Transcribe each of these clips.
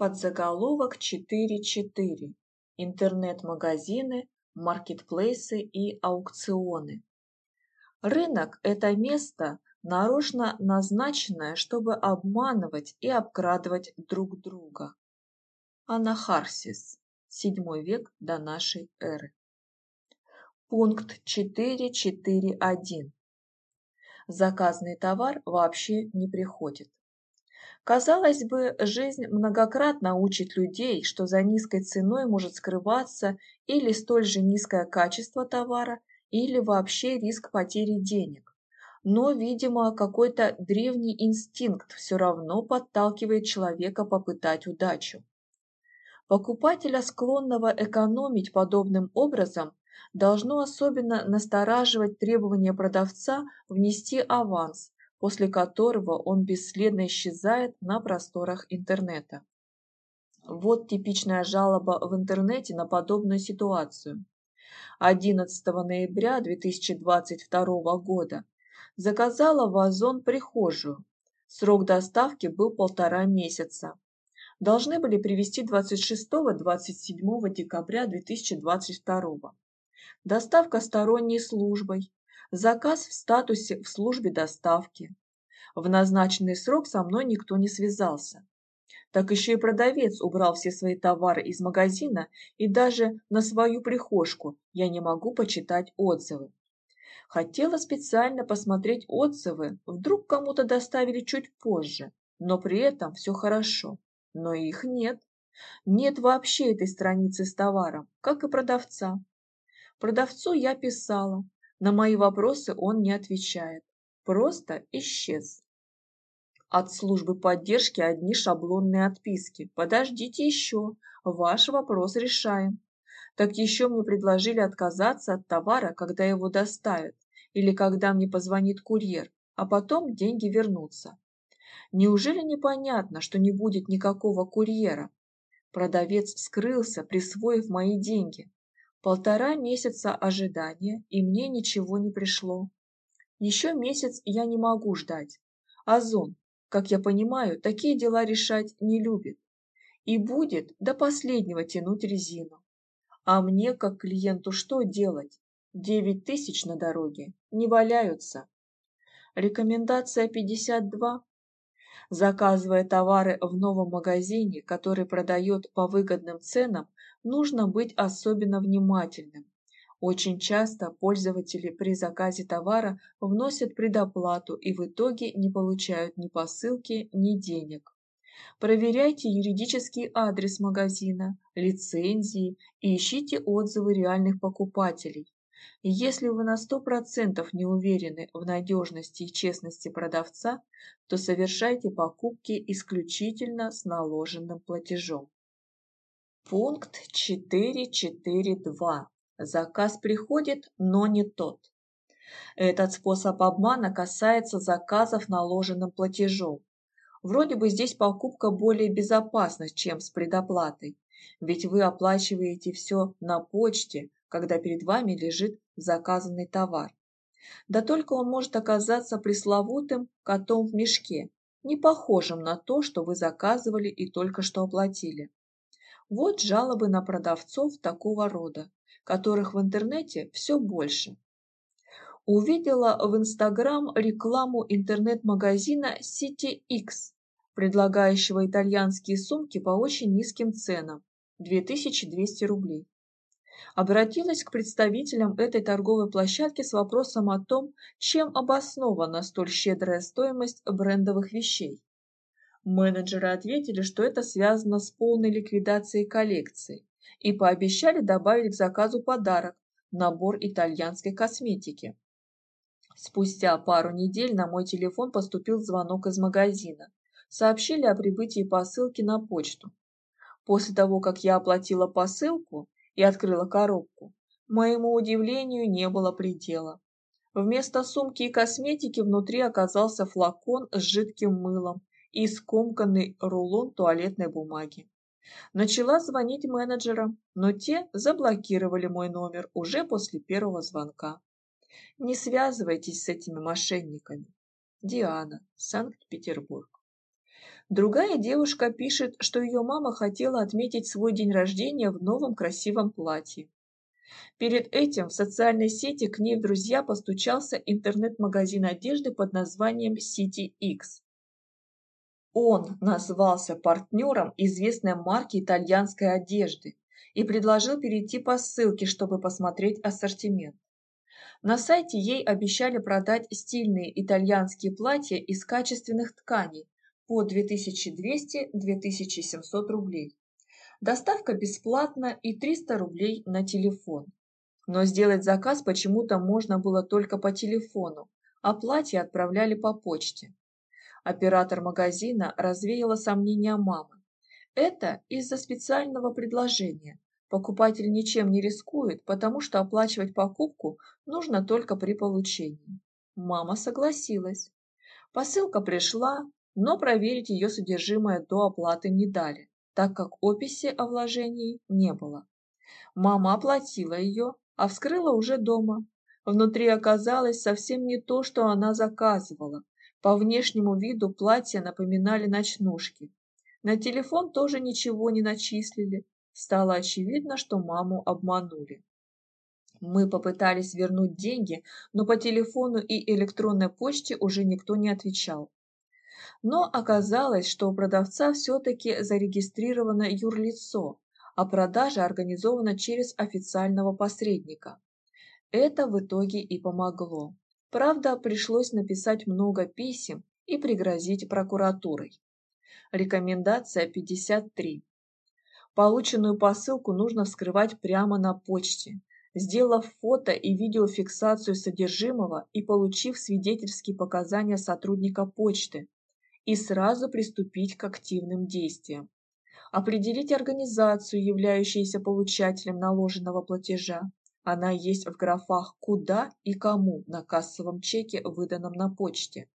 Подзаголовок 4.4. Интернет-магазины, маркетплейсы и аукционы. Рынок – это место, нарочно назначенное, чтобы обманывать и обкрадывать друг друга. Анахарсис. VII век до нашей эры. Пункт 4.4.1. Заказанный товар вообще не приходит. Казалось бы, жизнь многократно учит людей, что за низкой ценой может скрываться или столь же низкое качество товара, или вообще риск потери денег. Но, видимо, какой-то древний инстинкт все равно подталкивает человека попытать удачу. Покупателя, склонного экономить подобным образом, должно особенно настораживать требование продавца внести аванс, после которого он бесследно исчезает на просторах интернета. Вот типичная жалоба в интернете на подобную ситуацию. 11 ноября 2022 года заказала в Озон прихожую. Срок доставки был полтора месяца. Должны были привезти 26-27 декабря 2022. Доставка сторонней службой, Заказ в статусе в службе доставки. В назначенный срок со мной никто не связался. Так еще и продавец убрал все свои товары из магазина, и даже на свою прихожку я не могу почитать отзывы. Хотела специально посмотреть отзывы, вдруг кому-то доставили чуть позже, но при этом все хорошо. Но их нет. Нет вообще этой страницы с товаром, как и продавца. Продавцу я писала, на мои вопросы он не отвечает. Просто исчез. От службы поддержки одни шаблонные отписки. Подождите еще, ваш вопрос решаем. Так еще мне предложили отказаться от товара, когда его доставят, или когда мне позвонит курьер, а потом деньги вернутся. Неужели непонятно, что не будет никакого курьера? Продавец скрылся, присвоив мои деньги. Полтора месяца ожидания, и мне ничего не пришло. Еще месяц я не могу ждать. Озон, как я понимаю, такие дела решать не любит. И будет до последнего тянуть резину. А мне, как клиенту, что делать? Девять тысяч на дороге не валяются. Рекомендация 52. Заказывая товары в новом магазине, который продает по выгодным ценам, нужно быть особенно внимательным. Очень часто пользователи при заказе товара вносят предоплату и в итоге не получают ни посылки, ни денег. Проверяйте юридический адрес магазина, лицензии и ищите отзывы реальных покупателей. Если вы на 100% не уверены в надежности и честности продавца, то совершайте покупки исключительно с наложенным платежом. Пункт 4.4.2. Заказ приходит, но не тот. Этот способ обмана касается заказов наложенным платежом. Вроде бы здесь покупка более безопасна, чем с предоплатой, ведь вы оплачиваете все на почте, когда перед вами лежит заказанный товар. Да только он может оказаться пресловутым котом в мешке, не похожим на то, что вы заказывали и только что оплатили. Вот жалобы на продавцов такого рода, которых в интернете все больше. Увидела в Инстаграм рекламу интернет-магазина City X, предлагающего итальянские сумки по очень низким ценам – 2200 рублей. Обратилась к представителям этой торговой площадки с вопросом о том, чем обоснована столь щедрая стоимость брендовых вещей. Менеджеры ответили, что это связано с полной ликвидацией коллекции и пообещали добавить к заказу подарок – набор итальянской косметики. Спустя пару недель на мой телефон поступил звонок из магазина. Сообщили о прибытии посылки на почту. После того, как я оплатила посылку и открыла коробку, моему удивлению не было предела. Вместо сумки и косметики внутри оказался флакон с жидким мылом, и скомканный рулон туалетной бумаги. Начала звонить менеджерам, но те заблокировали мой номер уже после первого звонка. Не связывайтесь с этими мошенниками. Диана, Санкт-Петербург. Другая девушка пишет, что ее мама хотела отметить свой день рождения в новом красивом платье. Перед этим в социальной сети к ней в друзья постучался интернет-магазин одежды под названием City X. Он назвался партнером известной марки итальянской одежды и предложил перейти по ссылке, чтобы посмотреть ассортимент. На сайте ей обещали продать стильные итальянские платья из качественных тканей по 2200-2700 рублей. Доставка бесплатна и 300 рублей на телефон. Но сделать заказ почему-то можно было только по телефону, а платье отправляли по почте. Оператор магазина развеяла сомнения мамы. Это из-за специального предложения. Покупатель ничем не рискует, потому что оплачивать покупку нужно только при получении. Мама согласилась. Посылка пришла, но проверить ее содержимое до оплаты не дали, так как описи о вложении не было. Мама оплатила ее, а вскрыла уже дома. Внутри оказалось совсем не то, что она заказывала. По внешнему виду платья напоминали ночнушки. На телефон тоже ничего не начислили. Стало очевидно, что маму обманули. Мы попытались вернуть деньги, но по телефону и электронной почте уже никто не отвечал. Но оказалось, что у продавца все-таки зарегистрировано юрлицо, а продажа организована через официального посредника. Это в итоге и помогло. Правда, пришлось написать много писем и пригрозить прокуратурой. Рекомендация 53. Полученную посылку нужно вскрывать прямо на почте, сделав фото и видеофиксацию содержимого и получив свидетельские показания сотрудника почты, и сразу приступить к активным действиям. Определить организацию, являющуюся получателем наложенного платежа, она есть в графах «Куда» и «Кому» на кассовом чеке, выданном на почте.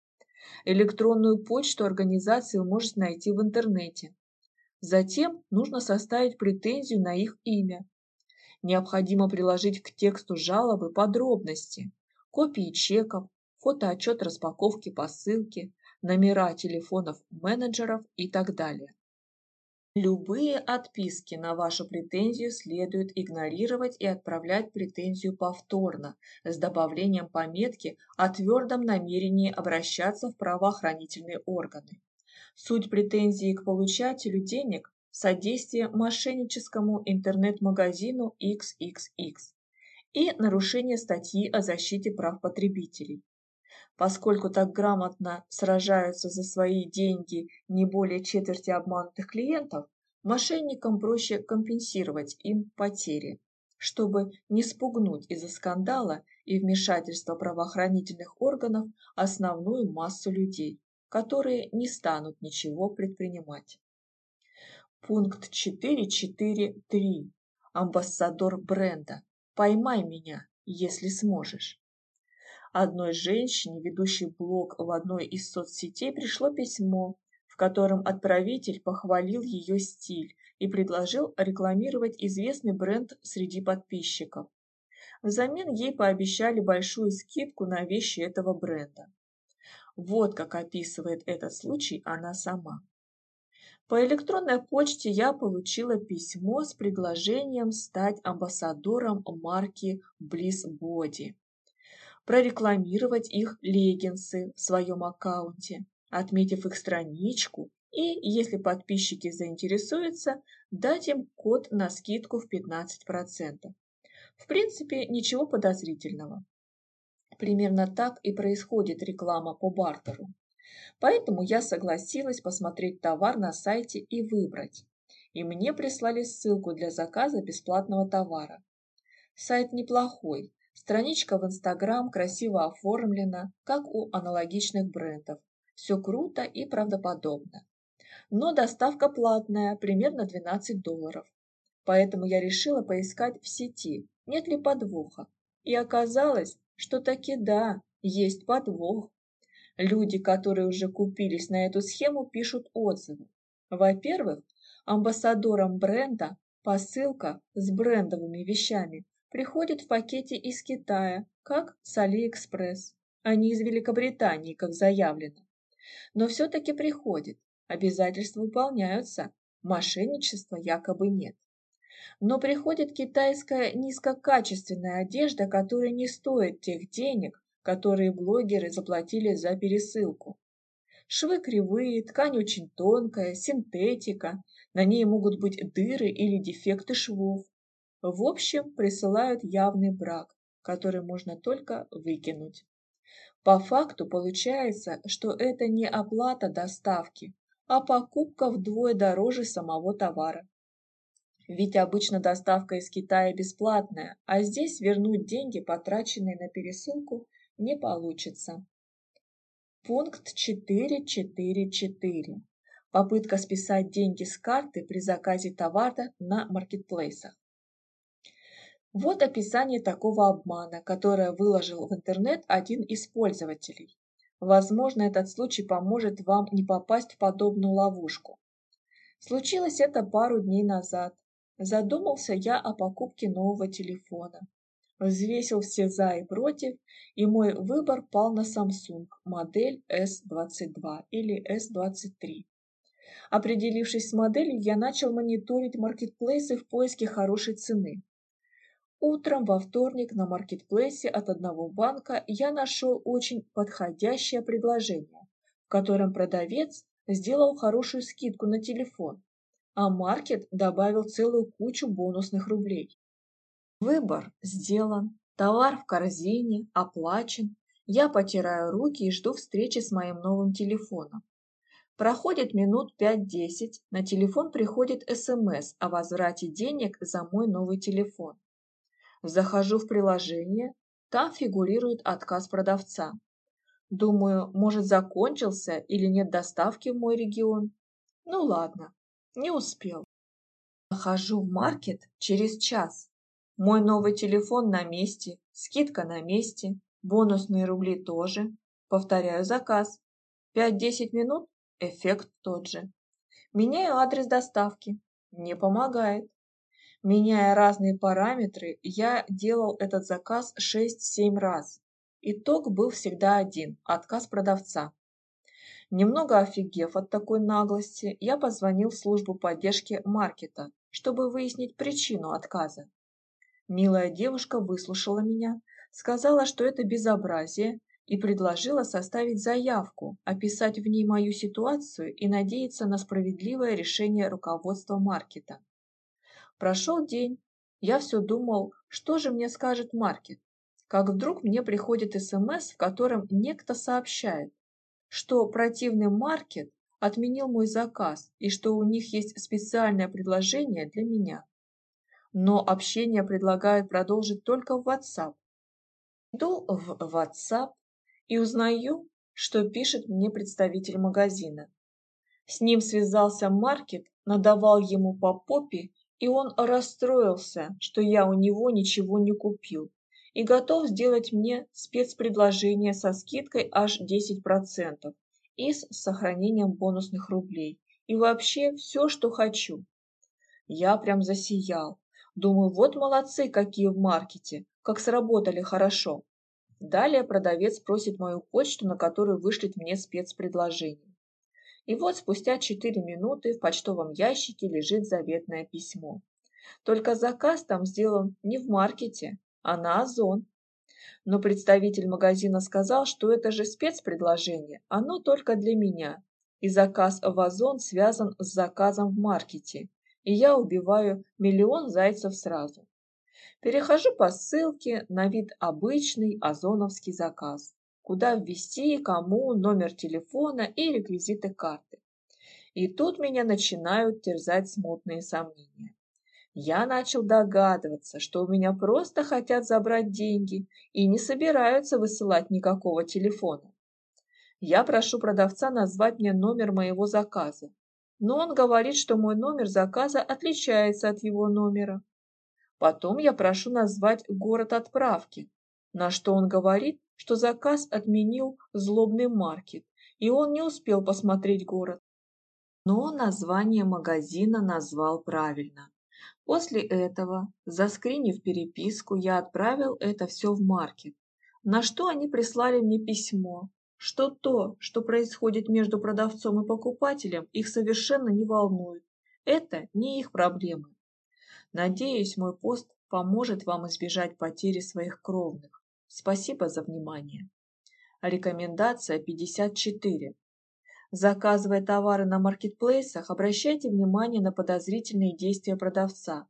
Электронную почту организации вы можете найти в интернете. Затем нужно составить претензию на их имя. Необходимо приложить к тексту жалобы подробности, копии чеков, фотоотчет распаковки посылки, номера телефонов менеджеров и так далее. Любые отписки на вашу претензию следует игнорировать и отправлять претензию повторно с добавлением пометки о твердом намерении обращаться в правоохранительные органы. Суть претензии к получателю денег – содействие мошенническому интернет-магазину XXX и нарушение статьи о защите прав потребителей. Поскольку так грамотно сражаются за свои деньги не более четверти обманутых клиентов, мошенникам проще компенсировать им потери, чтобы не спугнуть из-за скандала и вмешательства правоохранительных органов основную массу людей, которые не станут ничего предпринимать. Пункт 4.4.3. Амбассадор бренда. Поймай меня, если сможешь. Одной женщине, ведущей блог в одной из соцсетей, пришло письмо, в котором отправитель похвалил ее стиль и предложил рекламировать известный бренд среди подписчиков. Взамен ей пообещали большую скидку на вещи этого бренда. Вот как описывает этот случай она сама. По электронной почте я получила письмо с предложением стать амбассадором марки Bliss Body прорекламировать их леггинсы в своем аккаунте, отметив их страничку и, если подписчики заинтересуются, дать им код на скидку в 15%. В принципе, ничего подозрительного. Примерно так и происходит реклама по бартеру. Поэтому я согласилась посмотреть товар на сайте и выбрать. И мне прислали ссылку для заказа бесплатного товара. Сайт неплохой, Страничка в Инстаграм красиво оформлена, как у аналогичных брендов. Все круто и правдоподобно. Но доставка платная, примерно 12 долларов. Поэтому я решила поискать в сети, нет ли подвоха. И оказалось, что таки да, есть подвох. Люди, которые уже купились на эту схему, пишут отзывы. Во-первых, амбассадорам бренда посылка с брендовыми вещами приходит в пакете из Китая, как с Алиэкспресс, а не из Великобритании, как заявлено. Но все-таки приходит, обязательства выполняются, мошенничества якобы нет. Но приходит китайская низкокачественная одежда, которая не стоит тех денег, которые блогеры заплатили за пересылку. Швы кривые, ткань очень тонкая, синтетика, на ней могут быть дыры или дефекты швов. В общем, присылают явный брак, который можно только выкинуть. По факту получается, что это не оплата доставки, а покупка вдвое дороже самого товара. Ведь обычно доставка из Китая бесплатная, а здесь вернуть деньги, потраченные на пересылку, не получится. Пункт 4.4.4. Попытка списать деньги с карты при заказе товара на маркетплейсах. Вот описание такого обмана, которое выложил в интернет один из пользователей. Возможно, этот случай поможет вам не попасть в подобную ловушку. Случилось это пару дней назад. Задумался я о покупке нового телефона. Взвесил все за и против, и мой выбор пал на Samsung модель S22 или S23. Определившись с моделью, я начал мониторить маркетплейсы в поиске хорошей цены. Утром во вторник на маркетплейсе от одного банка я нашел очень подходящее предложение, в котором продавец сделал хорошую скидку на телефон, а маркет добавил целую кучу бонусных рублей. Выбор сделан, товар в корзине, оплачен. Я потираю руки и жду встречи с моим новым телефоном. Проходит минут 5-10, на телефон приходит СМС о возврате денег за мой новый телефон. Захожу в приложение, там фигурирует отказ продавца. Думаю, может закончился или нет доставки в мой регион. Ну ладно, не успел. Захожу в маркет через час. Мой новый телефон на месте, скидка на месте, бонусные рубли тоже. Повторяю заказ. 5-10 минут, эффект тот же. Меняю адрес доставки. Не помогает. Меняя разные параметры, я делал этот заказ 6-7 раз. Итог был всегда один – отказ продавца. Немного офигев от такой наглости, я позвонил в службу поддержки маркета, чтобы выяснить причину отказа. Милая девушка выслушала меня, сказала, что это безобразие, и предложила составить заявку, описать в ней мою ситуацию и надеяться на справедливое решение руководства маркета. Прошел день. Я все думал, что же мне скажет маркет. Как вдруг мне приходит СМС, в котором некто сообщает, что противный маркет отменил мой заказ и что у них есть специальное предложение для меня. Но общение предлагают продолжить только в WhatsApp. Иду в WhatsApp и узнаю, что пишет мне представитель магазина. С ним связался маркет, надавал ему по попе и он расстроился, что я у него ничего не купил, и готов сделать мне спецпредложение со скидкой аж 10% и с сохранением бонусных рублей, и вообще все, что хочу. Я прям засиял. Думаю, вот молодцы какие в маркете, как сработали хорошо. Далее продавец просит мою почту, на которую вышлет мне спецпредложение. И вот спустя 4 минуты в почтовом ящике лежит заветное письмо. Только заказ там сделан не в маркете, а на Озон. Но представитель магазина сказал, что это же спецпредложение, оно только для меня. И заказ в Озон связан с заказом в маркете. И я убиваю миллион зайцев сразу. Перехожу по ссылке на вид обычный озоновский заказ куда ввести, кому, номер телефона и реквизиты карты. И тут меня начинают терзать смутные сомнения. Я начал догадываться, что у меня просто хотят забрать деньги и не собираются высылать никакого телефона. Я прошу продавца назвать мне номер моего заказа, но он говорит, что мой номер заказа отличается от его номера. Потом я прошу назвать город отправки, на что он говорит, что заказ отменил злобный маркет, и он не успел посмотреть город. Но название магазина назвал правильно. После этого, заскринив переписку, я отправил это все в маркет, на что они прислали мне письмо, что то, что происходит между продавцом и покупателем, их совершенно не волнует. Это не их проблемы. Надеюсь, мой пост поможет вам избежать потери своих кровных. Спасибо за внимание. Рекомендация 54. Заказывая товары на маркетплейсах, обращайте внимание на подозрительные действия продавца.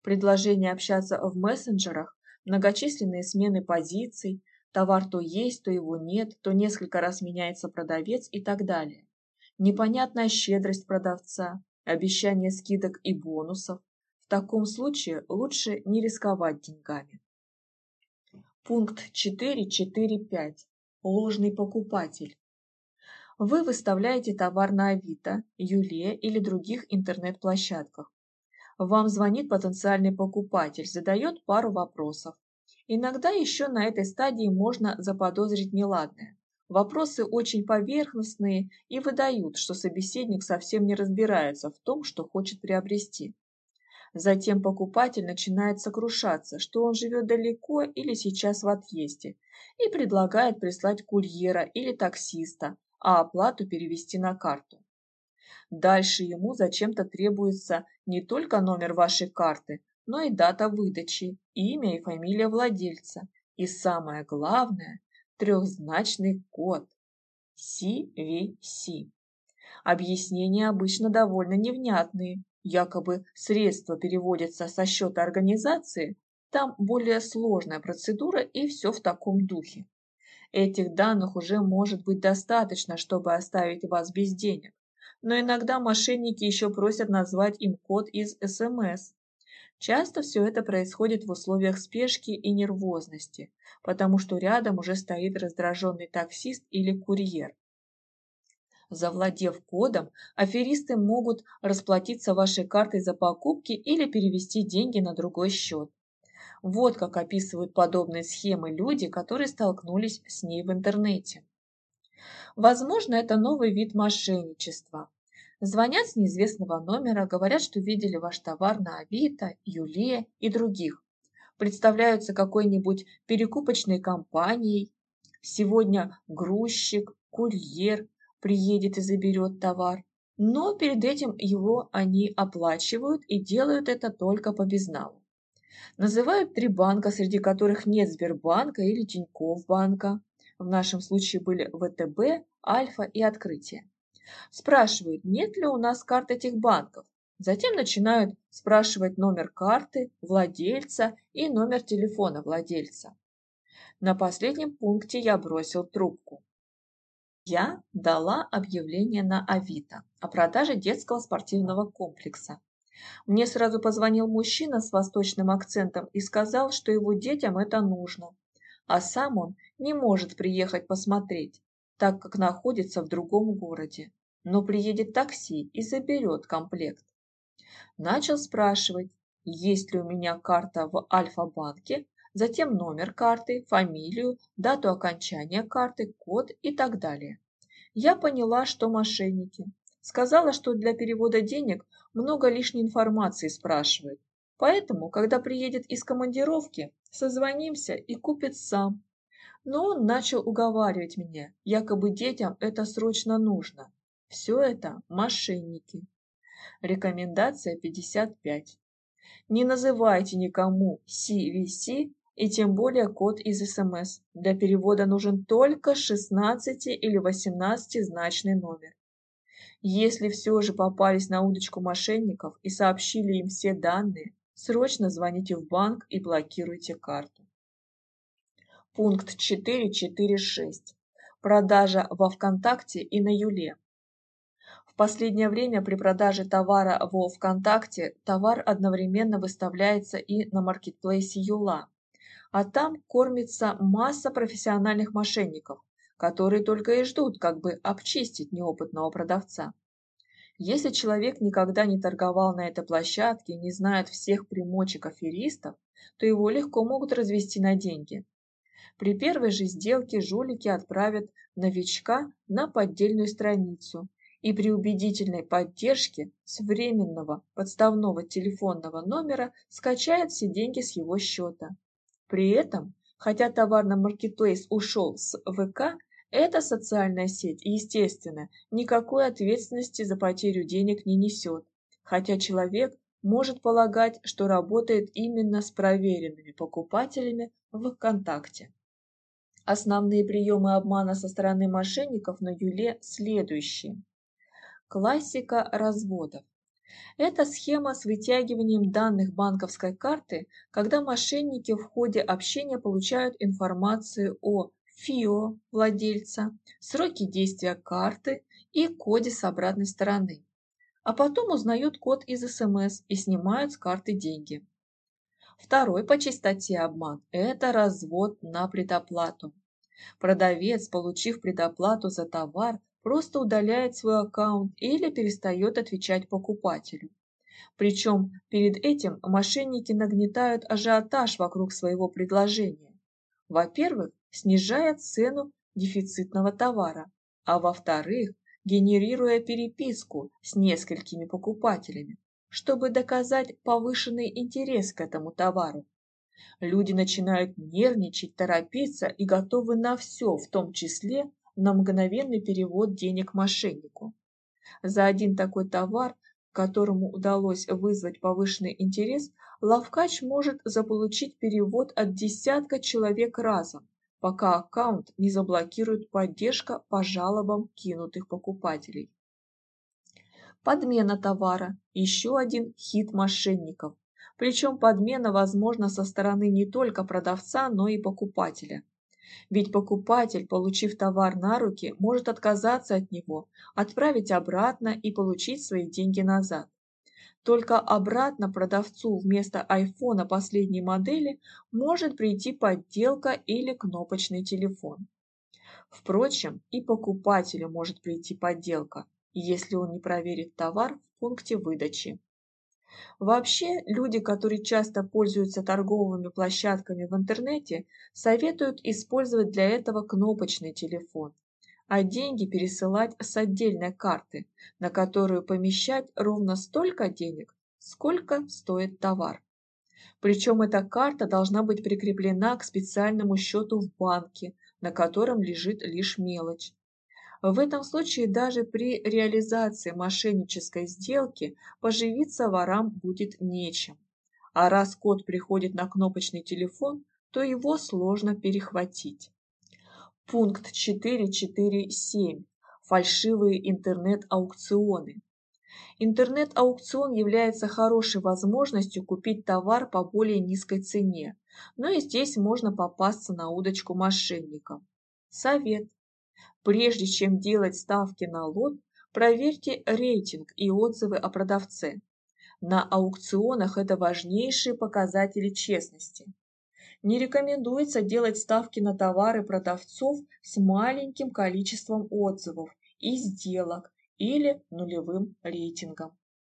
Предложение общаться в мессенджерах, многочисленные смены позиций, товар то есть, то его нет, то несколько раз меняется продавец и так далее. Непонятная щедрость продавца, обещание скидок и бонусов. В таком случае лучше не рисковать деньгами. Пункт 4.4.5. Ложный покупатель. Вы выставляете товар на Авито, Юле или других интернет-площадках. Вам звонит потенциальный покупатель, задает пару вопросов. Иногда еще на этой стадии можно заподозрить неладное. Вопросы очень поверхностные и выдают, что собеседник совсем не разбирается в том, что хочет приобрести. Затем покупатель начинает сокрушаться, что он живет далеко или сейчас в отъезде, и предлагает прислать курьера или таксиста, а оплату перевести на карту. Дальше ему зачем-то требуется не только номер вашей карты, но и дата выдачи, имя и фамилия владельца, и самое главное – трехзначный код CVC. Объяснения обычно довольно невнятные, якобы средства переводятся со счета организации, там более сложная процедура и все в таком духе. Этих данных уже может быть достаточно, чтобы оставить вас без денег. Но иногда мошенники еще просят назвать им код из СМС. Часто все это происходит в условиях спешки и нервозности, потому что рядом уже стоит раздраженный таксист или курьер. Завладев кодом, аферисты могут расплатиться вашей картой за покупки или перевести деньги на другой счет. Вот как описывают подобные схемы люди, которые столкнулись с ней в интернете. Возможно, это новый вид мошенничества. Звонят с неизвестного номера, говорят, что видели ваш товар на Авито, Юле и других. Представляются какой-нибудь перекупочной компанией. Сегодня грузчик, курьер приедет и заберет товар. Но перед этим его они оплачивают и делают это только по безналу. Называют три банка, среди которых нет Сбербанка или Тинькофф банка. В нашем случае были ВТБ, Альфа и Открытие. Спрашивают, нет ли у нас карт этих банков. Затем начинают спрашивать номер карты, владельца и номер телефона владельца. На последнем пункте я бросил трубку. Я дала объявление на Авито о продаже детского спортивного комплекса. Мне сразу позвонил мужчина с восточным акцентом и сказал, что его детям это нужно, а сам он не может приехать посмотреть, так как находится в другом городе, но приедет такси и заберет комплект. Начал спрашивать, есть ли у меня карта в Альфа-банке, затем номер карты, фамилию, дату окончания карты, код и так далее. Я поняла, что мошенники. Сказала, что для перевода денег много лишней информации спрашивает. Поэтому, когда приедет из командировки, созвонимся и купит сам. Но он начал уговаривать меня, якобы детям это срочно нужно. Все это мошенники. Рекомендация 55. Не называйте никому CVC и тем более код из СМС. Для перевода нужен только 16 или 18-значный номер. Если все же попались на удочку мошенников и сообщили им все данные, срочно звоните в банк и блокируйте карту. Пункт 4.4.6. Продажа во ВКонтакте и на Юле. В последнее время при продаже товара во ВКонтакте товар одновременно выставляется и на маркетплейсе Юла, а там кормится масса профессиональных мошенников, которые только и ждут, как бы обчистить неопытного продавца. Если человек никогда не торговал на этой площадке и не знает всех примочек аферистов, то его легко могут развести на деньги. При первой же сделке жулики отправят новичка на поддельную страницу и при убедительной поддержке с временного подставного телефонного номера скачают все деньги с его счета. При этом, хотя товар на маркетплейс ушел с ВК, Эта социальная сеть, естественно, никакой ответственности за потерю денег не несет, хотя человек может полагать, что работает именно с проверенными покупателями в ВКонтакте. Основные приемы обмана со стороны мошенников на Юле следующие. Классика разводов. Это схема с вытягиванием данных банковской карты, когда мошенники в ходе общения получают информацию о ФИО владельца, сроке действия карты и коде с обратной стороны. А потом узнают код из СМС и снимают с карты деньги. Второй по частоте обман – это развод на предоплату. Продавец, получив предоплату за товар, просто удаляет свой аккаунт или перестает отвечать покупателю. Причем перед этим мошенники нагнетают ажиотаж вокруг своего предложения. Во-первых, снижая цену дефицитного товара, а во-вторых, генерируя переписку с несколькими покупателями, чтобы доказать повышенный интерес к этому товару. Люди начинают нервничать, торопиться и готовы на все, в том числе на мгновенный перевод денег мошеннику. За один такой товар, которому удалось вызвать повышенный интерес, лавкач может заполучить перевод от десятка человек разом, пока аккаунт не заблокирует поддержка по жалобам кинутых покупателей. Подмена товара – еще один хит мошенников. Причем подмена возможна со стороны не только продавца, но и покупателя. Ведь покупатель, получив товар на руки, может отказаться от него, отправить обратно и получить свои деньги назад. Только обратно продавцу вместо айфона последней модели может прийти подделка или кнопочный телефон. Впрочем, и покупателю может прийти подделка, если он не проверит товар в пункте выдачи. Вообще, люди, которые часто пользуются торговыми площадками в интернете, советуют использовать для этого кнопочный телефон, а деньги пересылать с отдельной карты, на которую помещать ровно столько денег, сколько стоит товар. Причем эта карта должна быть прикреплена к специальному счету в банке, на котором лежит лишь мелочь. В этом случае даже при реализации мошеннической сделки поживиться ворам будет нечем. А раз код приходит на кнопочный телефон, то его сложно перехватить. Пункт 4.4.7. Фальшивые интернет-аукционы. Интернет-аукцион является хорошей возможностью купить товар по более низкой цене, но и здесь можно попасться на удочку мошенникам. Совет. Прежде чем делать ставки на лот, проверьте рейтинг и отзывы о продавце. На аукционах это важнейшие показатели честности. Не рекомендуется делать ставки на товары продавцов с маленьким количеством отзывов и сделок или нулевым рейтингом.